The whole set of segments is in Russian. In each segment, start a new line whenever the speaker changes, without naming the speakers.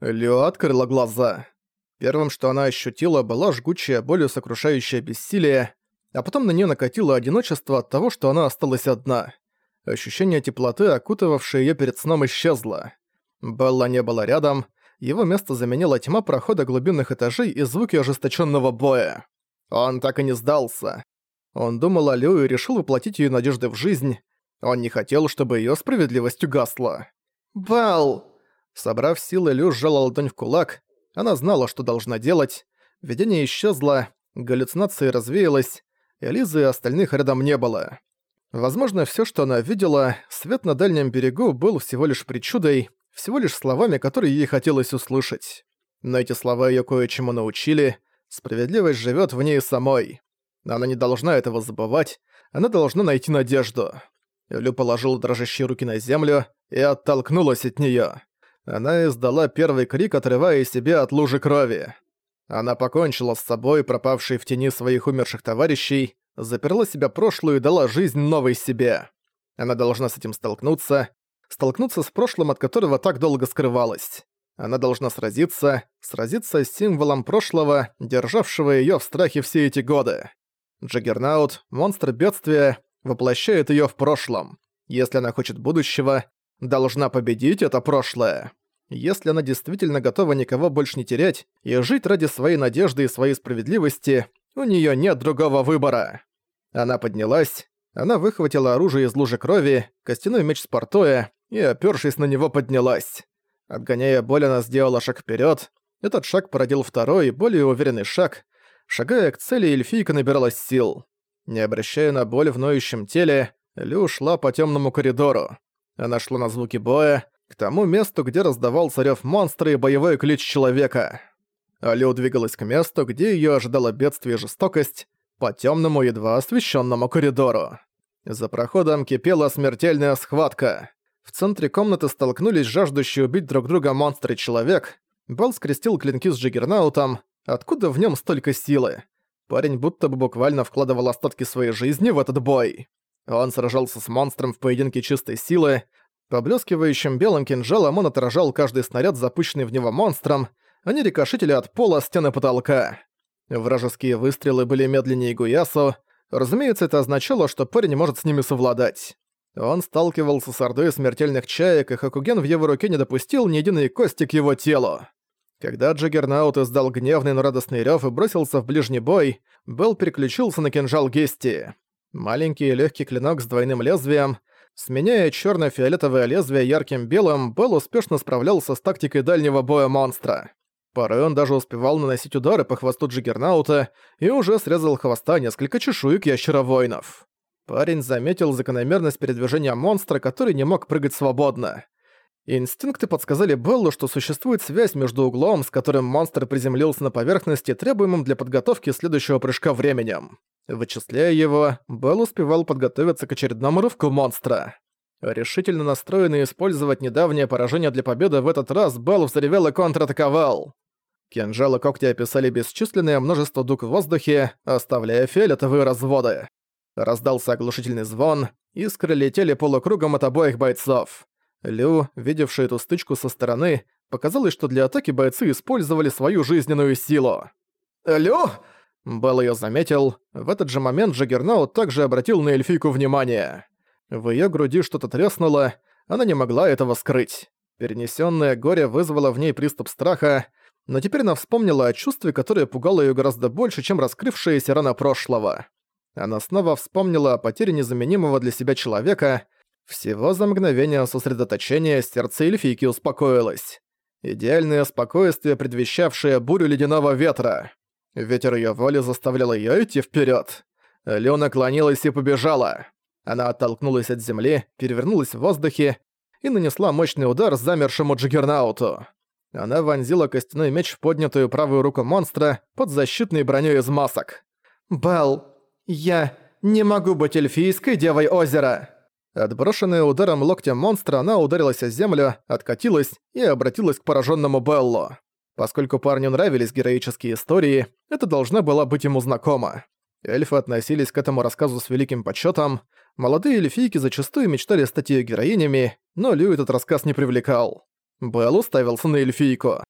Лю открыла глаза. Первым, что она ощутила, была жгучая боль и сокрушающее бессилие, а потом на нее накатило одиночество от того, что она осталась одна. Ощущение теплоты, окутывавшее ее перед сном, исчезло. Белла не было рядом, его место заменила тьма прохода глубинных этажей и звуки ожесточенного боя. Он так и не сдался. Он думал о Лю и решил воплотить ее надежды в жизнь. Он не хотел, чтобы ее справедливость угасла. «Белл!» Собрав силы, Лю сжала ладонь в кулак. Она знала, что должна делать. Видение исчезло, галлюцинация развеялась, Элизы и остальных рядом не было. Возможно, все, что она видела, свет на дальнем берегу был всего лишь причудой, всего лишь словами, которые ей хотелось услышать. Но эти слова её кое-чему научили, справедливость живёт в ней самой. Она не должна этого забывать, она должна найти надежду. Лю положила дрожащие руки на землю и оттолкнулась от неё. Она издала первый крик, отрывая себя от лужи крови. Она покончила с собой, пропавшей в тени своих умерших товарищей, заперла себя прошлую и дала жизнь новой себе. Она должна с этим столкнуться, столкнуться с прошлым, от которого так долго скрывалась. Она должна сразиться, сразиться с символом прошлого, державшего её в страхе все эти годы. Джаггернаут, монстр бедствия, воплощает её в прошлом. Если она хочет будущего, должна победить это прошлое. Если она действительно готова никого больше не терять и жить ради своей надежды и своей справедливости, у неё нет другого выбора. Она поднялась, она выхватила оружие из лужи крови, костяной меч Спартоя и, опёршись на него, поднялась. Отгоняя боль, она сделала шаг вперёд. Этот шаг породил второй, более уверенный шаг. Шагая к цели, эльфийка набиралась сил. Не обращая на боль в ноющем теле, Лю шла по тёмному коридору. Она шла на звуки боя, к тому месту, где раздавался рёв монстра и боевой ключ человека. А Лю двигалась к месту, где её ожидало бедствие и жестокость, по тёмному, едва освещенному коридору. За проходом кипела смертельная схватка. В центре комнаты столкнулись жаждущие убить друг друга монстр и человек. Белл скрестил клинки с Джиггернаутом. Откуда в нем столько силы? Парень будто бы буквально вкладывал остатки своей жизни в этот бой. Он сражался с монстром в поединке чистой силы. Поблескивающим белым кинжалом он отражал каждый снаряд, запущенный в него монстром. Они рикошетили от пола, стены потолка. Вражеские выстрелы были медленнее Гуясу. Разумеется, это означало, что парень может с ними совладать. Он сталкивался с ордой смертельных чаек, и Хакуген в его руке не допустил ни единой кости к его телу. Когда Джаггернаут издал гневный, но радостный рёв и бросился в ближний бой, Белл переключился на кинжал Гести. Маленький и легкий клинок с двойным лезвием. Сменяя черно фиолетовое лезвие ярким белым, Белл успешно справлялся с тактикой дальнего боя монстра. Порой он даже успевал наносить удары по хвосту Джиггернаута и уже срезал хвоста несколько чешуек ящеровоинов. Парень заметил закономерность передвижения монстра, который не мог прыгать свободно. Инстинкты подсказали Беллу, что существует связь между углом, с которым монстр приземлился на поверхности, требуемым для подготовки следующего прыжка временем. Вычисляя его, Белл успевал подготовиться к очередному рывку монстра. Решительно настроенный использовать недавнее поражение для победы в этот раз, Белл взревел и контратаковал. Кинжалы когти описали бесчисленное множество дуг в воздухе, оставляя фиолетовые разводы. Раздался оглушительный звон, искры летели полукругом от обоих бойцов. Лю, видевший эту стычку со стороны, показалось, что для атаки бойцы использовали свою жизненную силу. «Лю!» Белл её заметил. В этот же момент Джаггернаут также обратил на эльфийку внимание. В её груди что-то треснуло, она не могла этого скрыть. Перенесённое горе вызвало в ней приступ страха, но теперь она вспомнила о чувстве, которое пугало её гораздо больше, чем раскрывшаяся рана прошлого. Она снова вспомнила о потере незаменимого для себя человека. Всего за мгновение сосредоточения сердце эльфийки успокоилось. Идеальное спокойствие, предвещавшее бурю ледяного ветра. Ветер её воли заставлял её идти вперёд. Лё наклонилась и побежала. Она оттолкнулась от земли, перевернулась в воздухе и нанесла мощный удар замершему Джиггернауту. Она вонзила костяной меч в поднятую правую руку монстра под защитной бронёй из масок. «Белл, «Я не могу быть эльфийской девой озера!» Отброшенная ударом локтем монстра, она ударилась о землю, откатилась и обратилась к пораженному Беллу. Поскольку парню нравились героические истории, это должна была быть ему знакома. Эльфы относились к этому рассказу с великим почетом. Молодые эльфийки зачастую мечтали стать ее героинями, но Лю этот рассказ не привлекал. Белл уставился на эльфийку.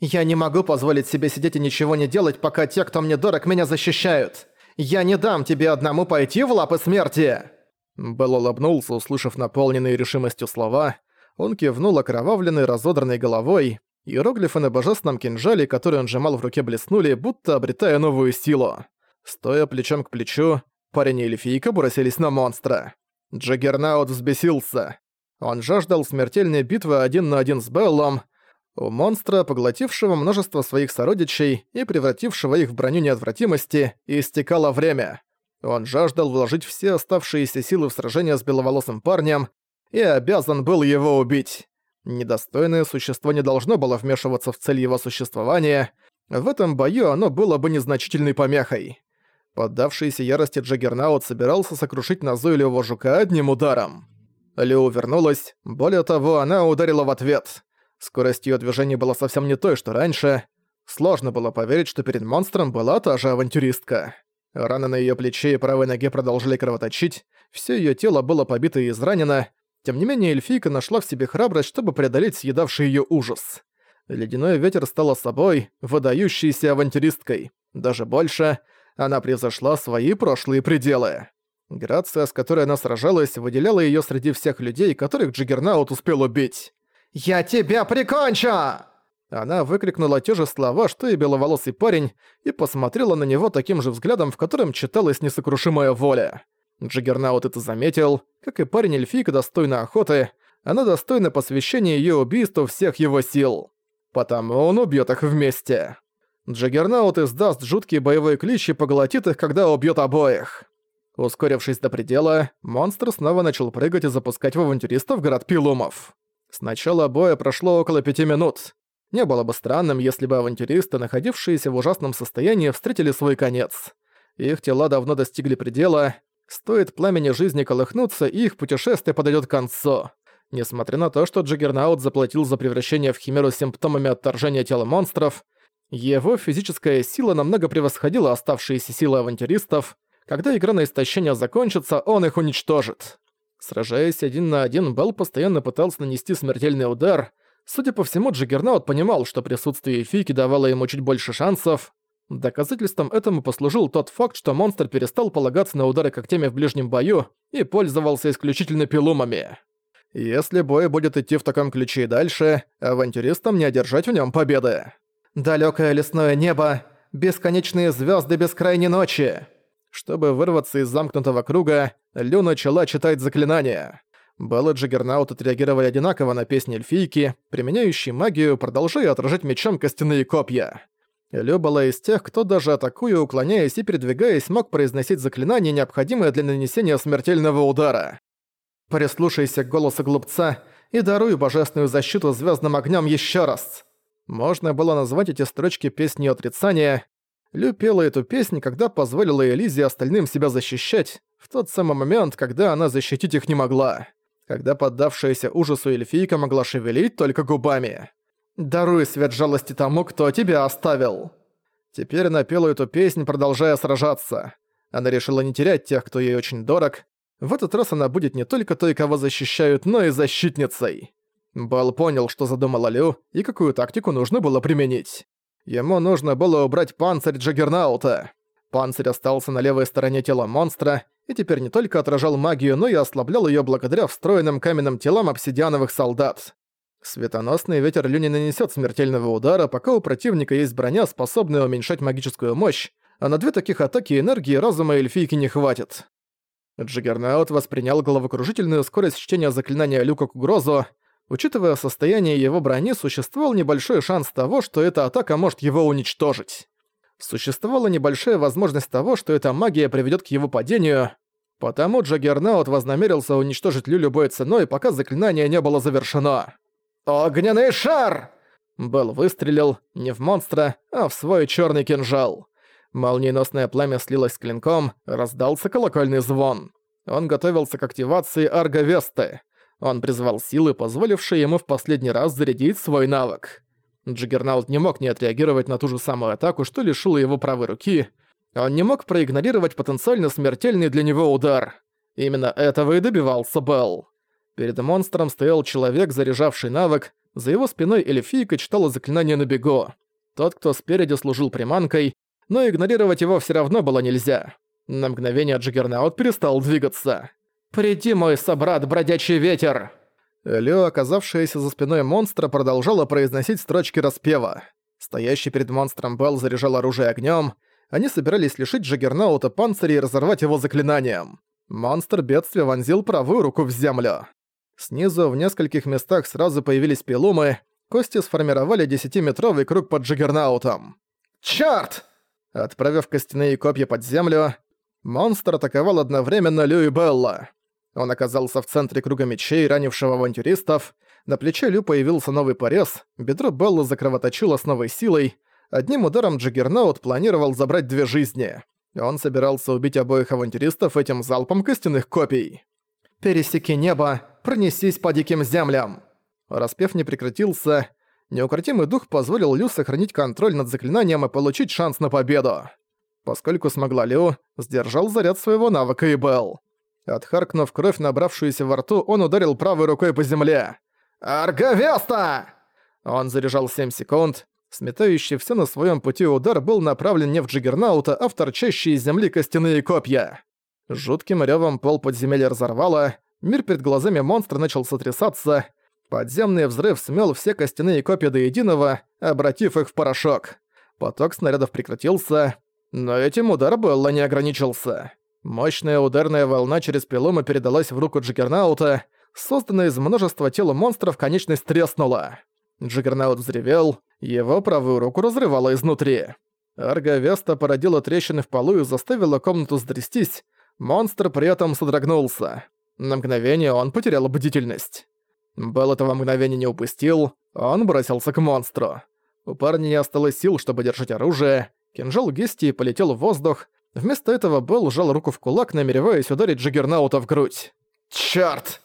«Я не могу позволить себе сидеть и ничего не делать, пока те, кто мне дорог, меня защищают. Я не дам тебе одному пойти в лапы смерти!» Белл улыбнулся, услышав наполненные решимостью слова. Он кивнул окровавленной, разодранной головой. Иероглифы на божественном кинжале, который он сжимал в руке, блеснули, будто обретая новую силу. Стоя плечом к плечу, парень и эльфийка бросились на монстра. Джаггернаут взбесился. Он жаждал смертельной битвы один на один с Беллом. У монстра, поглотившего множество своих сородичей и превратившего их в броню неотвратимости, истекало время. Он жаждал вложить все оставшиеся силы в сражение с беловолосым парнем и обязан был его убить. Недостойное существо не должно было вмешиваться в цель его существования. В этом бою оно было бы незначительной помехой. Поддавшийся ярости Джаггернаут собирался сокрушить назойливого жука одним ударом. Лю вернулась, более того, она ударила в ответ. Скорость её движений была совсем не той, что раньше. Сложно было поверить, что перед монстром была та же авантюристка. Раны на её плече и правой ноге продолжили кровоточить, всё её тело было побито и изранено, тем не менее эльфийка нашла в себе храбрость, чтобы преодолеть съедавший её ужас. Ледяной ветер стала собой, выдающейся авантюристкой. Даже больше, она превзошла свои прошлые пределы. Грация, с которой она сражалась, выделяла её среди всех людей, которых Джиггернаут успел убить. «Я тебя прикончу!» Она выкрикнула те же слова, что и беловолосый парень, и посмотрела на него таким же взглядом, в котором читалась несокрушимая воля. Джиггернаут это заметил, как и парень-эльфийка достойна охоты, она достойна посвящения её убийству всех его сил. Потому он убьёт их вместе. Джаггернаут издаст жуткие боевые клич и поглотит их, когда убьёт обоих. Ускорившись до предела, монстр снова начал прыгать и запускать в авантюристов град пилумов. С начала боя прошло около пяти минут. Не было бы странным, если бы авантюристы, находившиеся в ужасном состоянии, встретили свой конец. Их тела давно достигли предела, стоит пламени жизни колыхнуться, и их путешествие подойдет к концу. Несмотря на то, что Джаггернаут заплатил за превращение в Химеру симптомами отторжения тела монстров, его физическая сила намного превосходила оставшиеся силы авантюристов, когда игра на истощение закончится, он их уничтожит. Сражаясь один на один, Белл постоянно пытался нанести смертельный удар. Судя по всему, Джаггернаут понимал, что присутствие Фики давало ему чуть больше шансов. Доказательством этому послужил тот факт, что монстр перестал полагаться на удары когтями в ближнем бою и пользовался исключительно пилумами. Если бой будет идти в таком ключе и дальше, авантюристам не одержать в нем победы. «Далёкое лесное небо, бесконечные звезды бескрайней ночи!» Чтобы вырваться из замкнутого круга, Лю начала читать заклинания. Белл и отреагировали одинаково на песни эльфийки, применяющей магию, продолжая отражать мечом костяные копья. Лю была из тех, кто даже атакуя, уклоняясь и передвигаясь, мог произносить заклинание, необходимое для нанесения смертельного удара. «Прислушайся к голосу глупца и даруй божественную защиту звездным огнем еще раз!» Можно было назвать эти строчки песней отрицания, Лю пела эту песнь, когда позволила Элизе остальным себя защищать, в тот самый момент, когда она защитить их не могла. Когда поддавшаяся ужасу эльфийка могла шевелить только губами. «Даруй свет жалости тому, кто тебя оставил!» Теперь она пела эту песнь, продолжая сражаться. Она решила не терять тех, кто ей очень дорог. В этот раз она будет не только той, кого защищают, но и защитницей. Бал понял, что задумала Лю, и какую тактику нужно было применить. Ему нужно было убрать панцирь Джаггернаута. Панцирь остался на левой стороне тела монстра и теперь не только отражал магию, но и ослаблял её благодаря встроенным каменным телам обсидиановых солдат. Светоносный ветер Лю не нанесёт смертельного удара, пока у противника есть броня, способная уменьшать магическую мощь, а на две таких атаки энергии разума эльфийки не хватит. Джаггернаут воспринял головокружительную скорость чтения заклинания Лю как угрозу, Учитывая состояние его брони, существовал небольшой шанс того, что эта атака может его уничтожить. Существовала небольшая возможность того, что эта магия приведет к его падению, потому Джаггернаут вознамерился уничтожить Лю любой ценой, пока заклинание не было завершено. «Огненный шар!» Белл выстрелил не в монстра, а в свой черный кинжал. Молниеносное пламя слилось с клинком, раздался колокольный звон. Он готовился к активации Арга Весты — он призвал силы, позволившие ему в последний раз зарядить свой навык. Джиггернаут не мог не отреагировать на ту же самую атаку, что лишило его правой руки. Он не мог проигнорировать потенциально смертельный для него удар. Именно этого и добивался Белл. Перед монстром стоял человек, заряжавший навык, За его спиной эльфийка читала заклинание на бегу. Тот, кто спереди служил приманкой, но игнорировать его все равно было нельзя. На мгновение Джиггернаут перестал двигаться. «Приди, мой собрат, бродячий ветер!» Лео, оказавшаяся за спиной монстра, продолжала произносить строчки распева. Стоящий перед монстром Белл заряжал оружие огнем. Они собирались лишить Джаггернаута панциря и разорвать его заклинанием. Монстр бедствия вонзил правую руку в землю. Снизу в нескольких местах сразу появились пилумы, кости сформировали десятиметровый круг под Джаггернаутом. «Чёрт!» Отправив костяные копья под землю, монстр атаковал одновременно Лю и Белла. Он оказался в центре круга мечей, ранившего авантюристов. На плече Лю появился новый порез, бедро Беллы закровоточило с новой силой. Одним ударом Джаггернаут планировал забрать две жизни. Он собирался убить обоих авантюристов этим залпом костяных копий. «Пересеки небо, пронесись по диким землям!» Распев не прекратился. Неукротимый дух позволил Лю сохранить контроль над заклинанием и получить шанс на победу. Поскольку смогла Лю, сдержал заряд своего навыка и Белл. Отхаркнув кровь, набравшуюся во рту, он ударил правой рукой по земле. «Арговеста!» Он заряжал 7 секунд. Сметающий все на своем пути удар был направлен не в Джиггернаута, а в торчащие из земли костяные копья. Жутким ревом пол подземелья разорвало, мир перед глазами монстра начал сотрясаться, подземный взрыв смел все костяные копья до единого, обратив их в порошок. Поток снарядов прекратился, но этим удар Белла не ограничился. Мощная ударная волна через пилома передалась в руку Джиггернаута, созданная из множества тел монстров конечность треснула. Джиггернаут взревел, его правую руку разрывало изнутри. Арго-Веста породила трещины в полу и заставила комнату сдрестись, монстр при этом содрогнулся. На мгновение он потерял бдительность. Белл этого мгновения не упустил, он бросился к монстру. У парня не осталось сил, чтобы держать оружие, кинжал Гестии полетел в воздух, Вместо этого Белл сжал руку в кулак, намереваясь ударить Джиггернаута в грудь. «Чёрт!»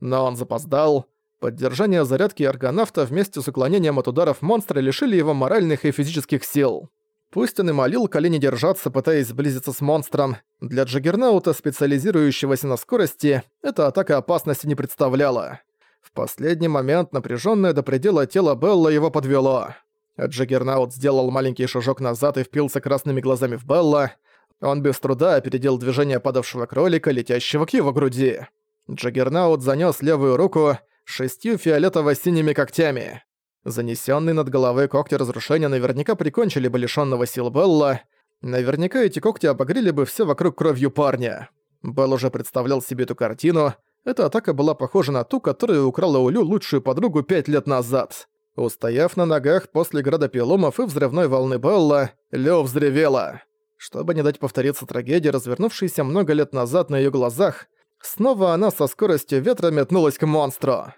Но он запоздал. Поддержание зарядки аргонавта вместе с уклонением от ударов монстра лишили его моральных и физических сил. Пусть он и молил колени держаться, пытаясь сблизиться с монстром, для Джаггернаута, специализирующегося на скорости, эта атака опасности не представляла. В последний момент напряженное до предела тело Белла его подвело. Джаггернаут сделал маленький шажок назад и впился красными глазами в Белла. Он без труда опередил движение падавшего кролика, летящего к его груди. Джаггернаут занёс левую руку шестью фиолетово-синими когтями. Занесённые над головой когти разрушения наверняка прикончили бы лишённого сил Белла. Наверняка эти когти обогрели бы все вокруг кровью парня. Белл уже представлял себе эту картину. Эта атака была похожа на ту, которую украла у Лю лучшую подругу пять лет назад. Устояв на ногах после града пиломов и взрывной волны Белла, Лю взревела. Чтобы не дать повториться трагедии, развернувшейся много лет назад на её глазах, снова она со скоростью ветра метнулась к монстру.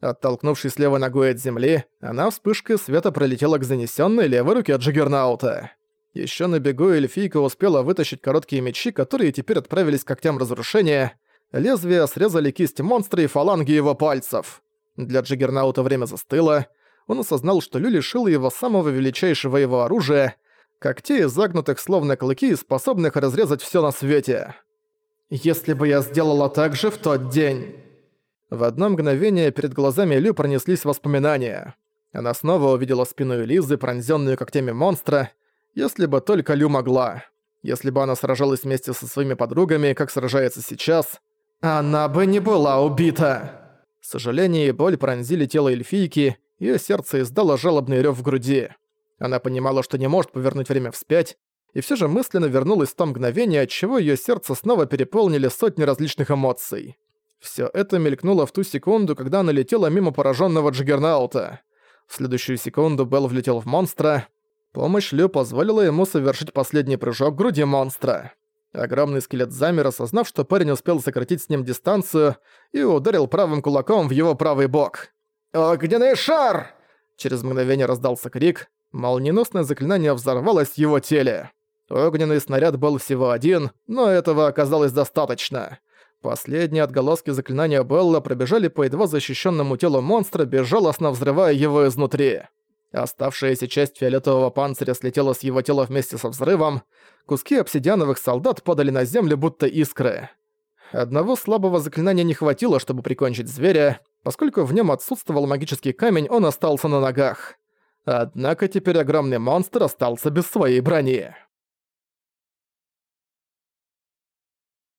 Оттолкнувшись левой ногой от земли, она вспышкой света пролетела к занесённой левой руке Джиггернаута. Ещё на бегу эльфийка успела вытащить короткие мечи, которые теперь отправились к когтям разрушения. Лезвия срезали кисть монстра и фаланги его пальцев. Для Джиггернаута время застыло. Он осознал, что Лю лишила его самого величайшего его оружия — когтей, загнутых словно клыки, способных разрезать все на свете. «Если бы я сделала так же в тот день...» В одно мгновение перед глазами Лю пронеслись воспоминания. Она снова увидела спину Элизы, пронзённую когтями монстра, если бы только Лю могла. Если бы она сражалась вместе со своими подругами, как сражается сейчас, она бы не была убита. Сожаление и боль пронзили тело эльфийки, её сердце издало жалобный рёв в груди. Она понимала, что не может повернуть время вспять, и все же мысленно вернулась в то мгновение, отчего ее сердце снова переполнили сотни различных эмоций. Все это мелькнуло в ту секунду, когда она летела мимо пораженного Джиггернаута. В следующую секунду Белл влетел в монстра. Помощь Лю позволила ему совершить последний прыжок к груди монстра. Огромный скелет замер, осознав, что парень успел сократить с ним дистанцию, и ударил правым кулаком в его правый бок. «Огненный шар!» Через мгновение раздался крик, Молниеносное заклинание взорвалось в его теле. Огненный снаряд был всего один, но этого оказалось достаточно. Последние отголоски заклинания Белла пробежали по едва защищенному телу монстра, безжалостно взрывая его изнутри. Оставшаяся часть фиолетового панциря слетела с его тела вместе со взрывом, куски обсидиановых солдат падали на землю, будто искры. Одного слабого заклинания не хватило, чтобы прикончить зверя, Поскольку в нем отсутствовал магический камень, он остался на ногах. Однако теперь огромный монстр остался без своей брони.